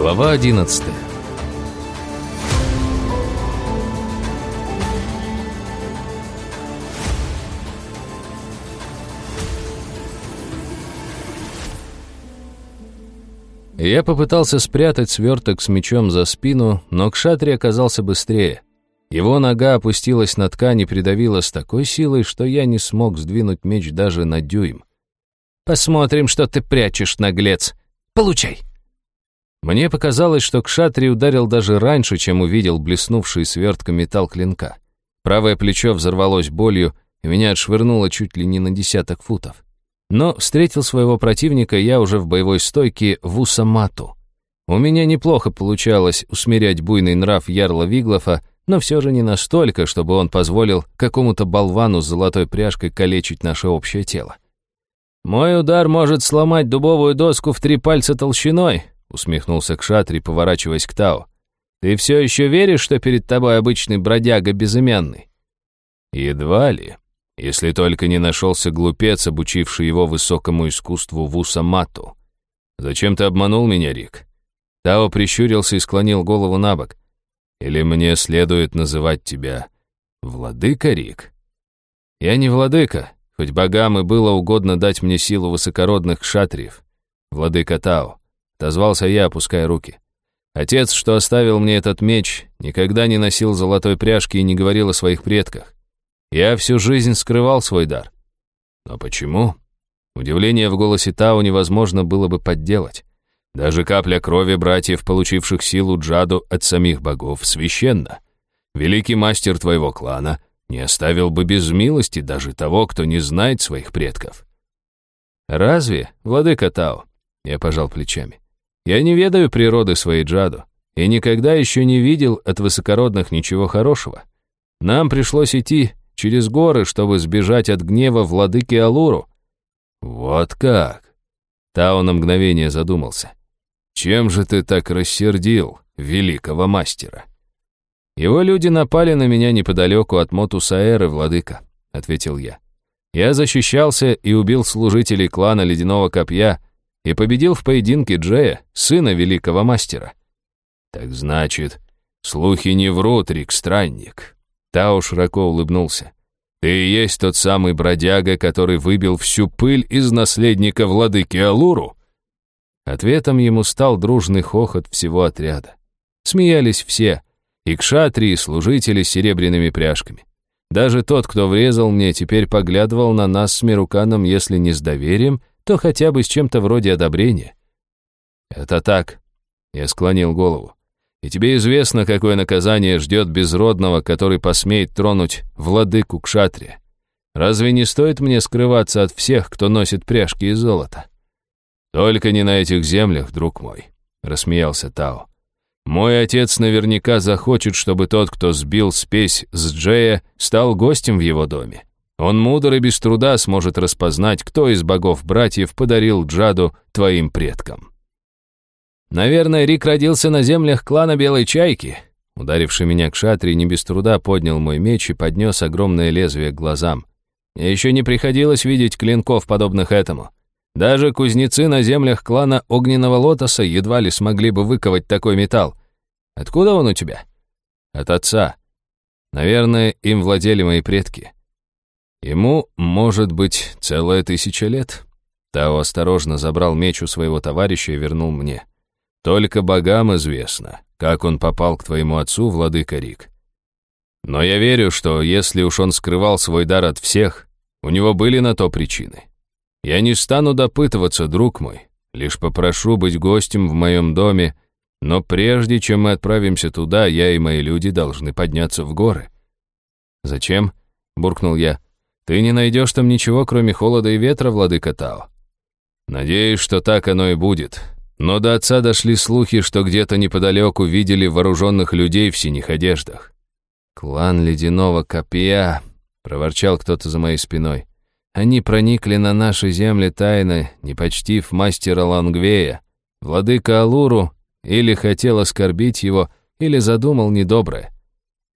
Глава 11 Я попытался спрятать сверток с мечом за спину, но Кшатри оказался быстрее. Его нога опустилась на ткань и придавила с такой силой, что я не смог сдвинуть меч даже на дюйм. «Посмотрим, что ты прячешь, наглец. Получай!» Мне показалось, что Кшатри ударил даже раньше, чем увидел блеснувший свертка металл клинка. Правое плечо взорвалось болью, и меня отшвырнуло чуть ли не на десяток футов. Но встретил своего противника я уже в боевой стойке в Усамату. У меня неплохо получалось усмирять буйный нрав Ярла Виглофа, но все же не настолько, чтобы он позволил какому-то болвану с золотой пряжкой калечить наше общее тело. «Мой удар может сломать дубовую доску в три пальца толщиной», усмехнулся Кшатри, поворачиваясь к Тау. «Ты все еще веришь, что перед тобой обычный бродяга безымянный?» «Едва ли», если только не нашелся глупец, обучивший его высокому искусству Вуса Мату. «Зачем ты обманул меня, Рик?» Тао прищурился и склонил голову на бок. «Или мне следует называть тебя Владыка, Рик?» «Я не владыка, хоть богам и было угодно дать мне силу высокородных кшатриев. Владыка Тао», — отозвался я, опуская руки. «Отец, что оставил мне этот меч, никогда не носил золотой пряжки и не говорил о своих предках. Я всю жизнь скрывал свой дар. Но почему? Удивление в голосе Тау невозможно было бы подделать. Даже капля крови братьев, получивших силу Джаду от самих богов, священна. Великий мастер твоего клана не оставил бы без милости даже того, кто не знает своих предков. «Разве, владыка Тао?» Я пожал плечами. «Я не ведаю природы своей Джаду и никогда еще не видел от высокородных ничего хорошего. Нам пришлось идти через горы, чтобы сбежать от гнева владыки Алуру. Вот как? Тао на мгновение задумался. Чем же ты так рассердил великого мастера? Его люди напали на меня неподалеку от Мотусаэры, владыка, ответил я. Я защищался и убил служителей клана Ледяного Копья и победил в поединке Джея, сына великого мастера. Так значит, слухи не врут, Рик Странник. Тао широко улыбнулся. «Ты и есть тот самый бродяга, который выбил всю пыль из наследника владыки Алуру?» Ответом ему стал дружный хохот всего отряда. Смеялись все, и кшатри, и служители с серебряными пряжками. Даже тот, кто врезал мне, теперь поглядывал на нас с Мируканом, если не с доверием, то хотя бы с чем-то вроде одобрения. «Это так», — я склонил голову. И тебе известно, какое наказание ждет безродного, который посмеет тронуть владыку Кшатри. Разве не стоит мне скрываться от всех, кто носит пряжки из золота? Только не на этих землях, друг мой, рассмеялся Тао. Мой отец наверняка захочет, чтобы тот, кто сбил спесь с Джея, стал гостем в его доме. Он мудр и без труда сможет распознать, кто из богов-братьев подарил Джаду твоим предкам. Наверное, Рик родился на землях клана Белой Чайки. Ударивший меня к шатре не без труда поднял мой меч и поднес огромное лезвие к глазам. Мне еще не приходилось видеть клинков, подобных этому. Даже кузнецы на землях клана Огненного Лотоса едва ли смогли бы выковать такой металл. Откуда он у тебя? От отца. Наверное, им владели мои предки. Ему, может быть, целая тысяча лет. Тао осторожно забрал меч у своего товарища и вернул мне. Только богам известно, как он попал к твоему отцу, владыка Рик. Но я верю, что если уж он скрывал свой дар от всех, у него были на то причины. Я не стану допытываться, друг мой, лишь попрошу быть гостем в моем доме, но прежде чем мы отправимся туда, я и мои люди должны подняться в горы. «Зачем?» — буркнул я. «Ты не найдешь там ничего, кроме холода и ветра, владыка Тао». «Надеюсь, что так оно и будет», но до отца дошли слухи, что где-то неподалеку видели вооруженных людей в синих одеждах. «Клан ледяного копья», — проворчал кто-то за моей спиной. «Они проникли на наши земли тайно, не почтив мастера Лангвея. Владыка Алуру или хотел оскорбить его, или задумал недоброе.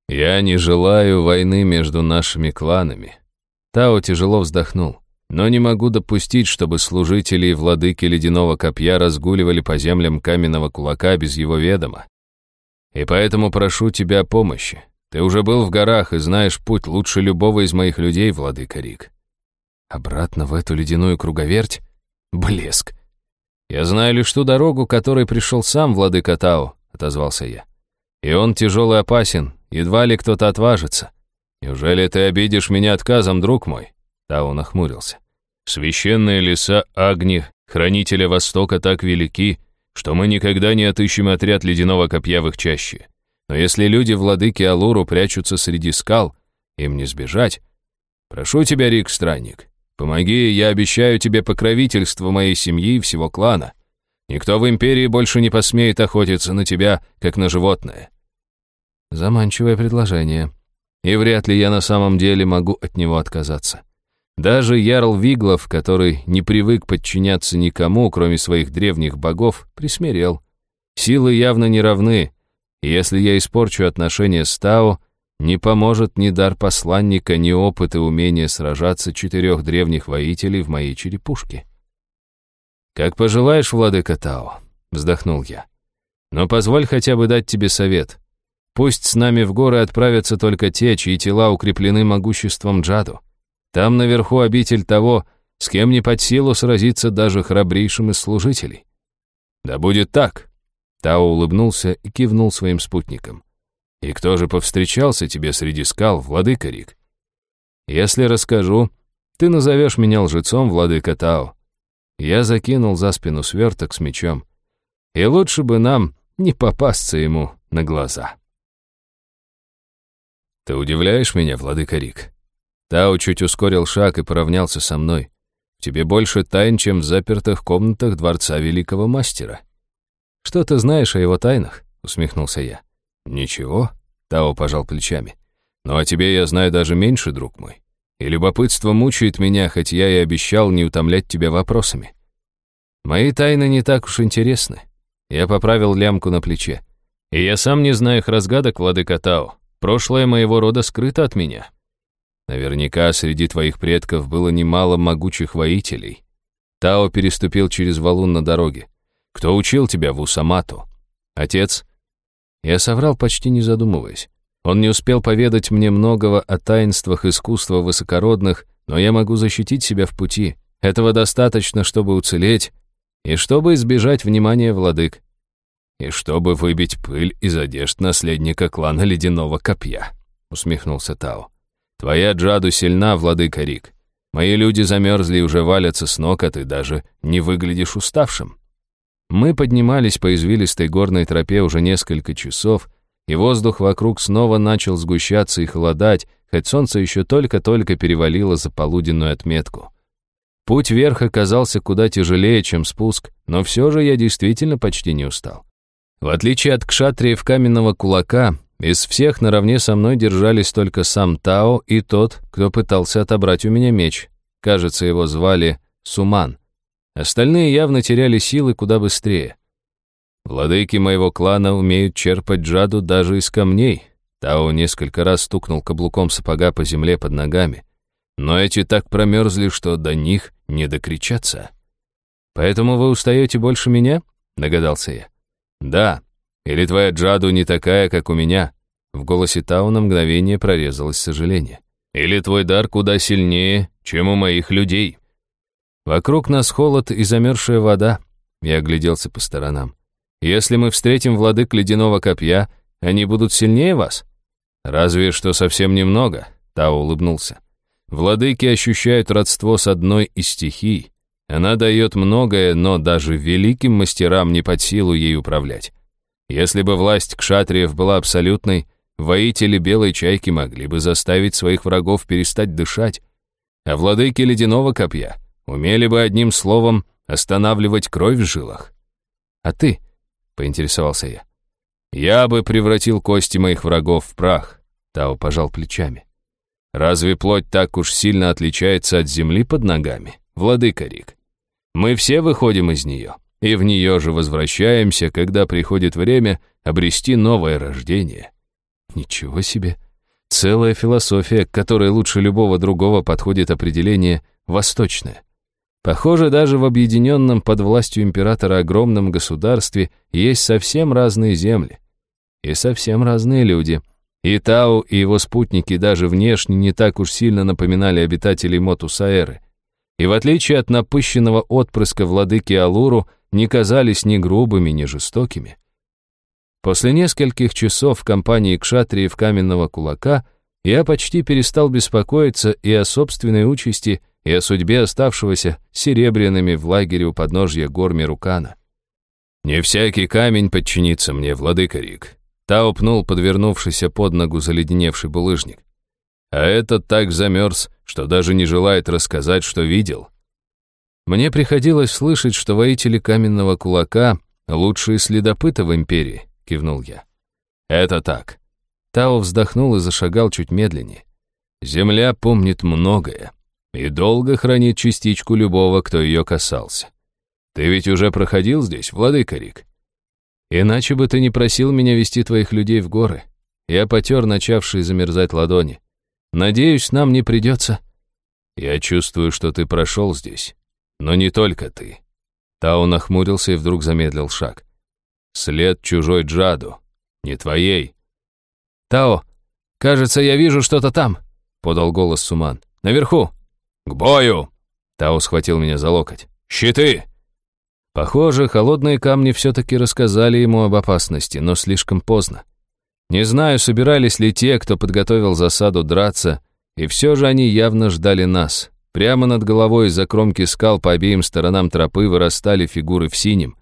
Я не желаю войны между нашими кланами». Тао тяжело вздохнул. но не могу допустить, чтобы служители и владыки ледяного копья разгуливали по землям каменного кулака без его ведома. И поэтому прошу тебя о помощи. Ты уже был в горах и знаешь путь лучше любого из моих людей, владыка Рик. Обратно в эту ледяную круговерть? Блеск. Я знаю лишь ту дорогу, которой пришел сам владыка Тао, отозвался я. И он тяжелый опасен, едва ли кто-то отважится. Неужели ты обидишь меня отказом, друг мой? Тао нахмурился. Священные леса Агни, хранителя Востока, так велики, что мы никогда не отыщем отряд ледяного копья в их чаще. Но если люди-владыки Алуру прячутся среди скал, им не сбежать. Прошу тебя, Рик, странник, помоги, я обещаю тебе покровительство моей семьи и всего клана. Никто в Империи больше не посмеет охотиться на тебя, как на животное». Заманчивое предложение. И вряд ли я на самом деле могу от него отказаться. Даже Ярл Виглов, который не привык подчиняться никому, кроме своих древних богов, присмирел. Силы явно не равны, если я испорчу отношения с Тао, не поможет ни дар посланника, ни опыт и умение сражаться четырех древних воителей в моей черепушке. «Как пожелаешь, владыка Тао», — вздохнул я. «Но позволь хотя бы дать тебе совет. Пусть с нами в горы отправятся только те, чьи тела укреплены могуществом Джаду. Там наверху обитель того, с кем не под силу сразиться даже храбрейшим из служителей. Да будет так. Тао улыбнулся и кивнул своим спутникам. И кто же повстречался тебе среди скал, владыка Рик? Если расскажу, ты назовешь меня лжецом, владыка Тао. Я закинул за спину сверток с мечом. И лучше бы нам не попасться ему на глаза. Ты удивляешь меня, владыка Рик? Тао чуть ускорил шаг и поравнялся со мной. «В тебе больше тайн, чем в запертых комнатах дворца великого мастера». «Что ты знаешь о его тайнах?» — усмехнулся я. «Ничего», — Тао пожал плечами. «Но о тебе я знаю даже меньше, друг мой. И любопытство мучает меня, хоть я и обещал не утомлять тебя вопросами. Мои тайны не так уж интересны». Я поправил лямку на плече. «И я сам не знаю их разгадок, владыка Тао. Прошлое моего рода скрыто от меня. Наверняка среди твоих предков было немало могучих воителей. Тао переступил через валун на дороге. Кто учил тебя в Усамату? Отец? Я соврал, почти не задумываясь. Он не успел поведать мне многого о таинствах искусства высокородных, но я могу защитить себя в пути. Этого достаточно, чтобы уцелеть и чтобы избежать внимания владык. И чтобы выбить пыль из одежд наследника клана Ледяного Копья, усмехнулся Тао. Твоя Джаду сильна, владыка Рик. Мои люди замерзли и уже валятся с ног, а ты даже не выглядишь уставшим. Мы поднимались по извилистой горной тропе уже несколько часов, и воздух вокруг снова начал сгущаться и холодать, хоть солнце еще только-только перевалило за полуденную отметку. Путь вверх оказался куда тяжелее, чем спуск, но все же я действительно почти не устал. В отличие от кшатриев каменного кулака, из всех наравне со мной держались только сам Тао и тот, кто пытался отобрать у меня меч. Кажется, его звали Суман. Остальные явно теряли силы куда быстрее. Владыки моего клана умеют черпать джаду даже из камней. Тао несколько раз стукнул каблуком сапога по земле под ногами. Но эти так промерзли, что до них не докричаться. «Поэтому вы устаете больше меня?» — догадался я. «Да, или твоя Джаду не такая, как у меня?» В голосе Тау на мгновение прорезалось сожаление. «Или твой дар куда сильнее, чем у моих людей?» Вокруг нас холод и замерзшая вода. Я огляделся по сторонам. «Если мы встретим владык ледяного копья, они будут сильнее вас?» «Разве что совсем немного», — Тао улыбнулся. «Владыки ощущают родство с одной из стихий. Она дает многое, но даже великим мастерам не под силу ей управлять. Если бы власть кшатриев была абсолютной, воители белой чайки могли бы заставить своих врагов перестать дышать, а владыки ледяного копья умели бы одним словом останавливать кровь в жилах. «А ты?» — поинтересовался я. «Я бы превратил кости моих врагов в прах», — Тао пожал плечами. «Разве плоть так уж сильно отличается от земли под ногами, владыка Рик? Мы все выходим из нее и в нее же возвращаемся, когда приходит время обрести новое рождение. Ничего себе! целая философия, к которой лучше любого другого подходит определение «восточное». Похоже, даже в объединенном под властью императора огромном государстве есть совсем разные земли. И совсем разные люди. И Тау, и его спутники даже внешне не так уж сильно напоминали обитателей Мотусаэры. И в отличие от напыщенного отпрыска владыки Алуру, не казались ни грубыми, ни жестокими. После нескольких часов в компании кшатриев каменного кулака я почти перестал беспокоиться и о собственной участи, и о судьбе оставшегося серебряными в лагере у подножья гор Мерукана. «Не всякий камень подчинится мне, владыка Рик», Та упнул подвернувшийся под ногу заледеневший булыжник. А этот так замерз, что даже не желает рассказать, что видел. Мне приходилось слышать, что воители каменного кулака — лучшие следопыты в империи, — кивнул я. «Это так». Тао вздохнул и зашагал чуть медленнее. «Земля помнит многое и долго хранит частичку любого, кто ее касался. Ты ведь уже проходил здесь, владыка Рик? Иначе бы ты не просил меня вести твоих людей в горы. Я потер начавшие замерзать ладони. Надеюсь, нам не придется. Я чувствую, что ты прошел здесь. Но не только ты. Тао нахмурился и вдруг замедлил шаг. След чужой Джаду, не твоей. Тао, кажется, я вижу что-то там, подал голос Суман. Наверху. К бою! Тао схватил меня за локоть. Щиты! Похоже, холодные камни все-таки рассказали ему об опасности, но слишком поздно. Не знаю, собирались ли те, кто подготовил засаду, драться, и все же они явно ждали нас. Прямо над головой из-за кромки скал по обеим сторонам тропы вырастали фигуры в синем.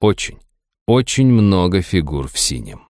Очень, очень много фигур в синем.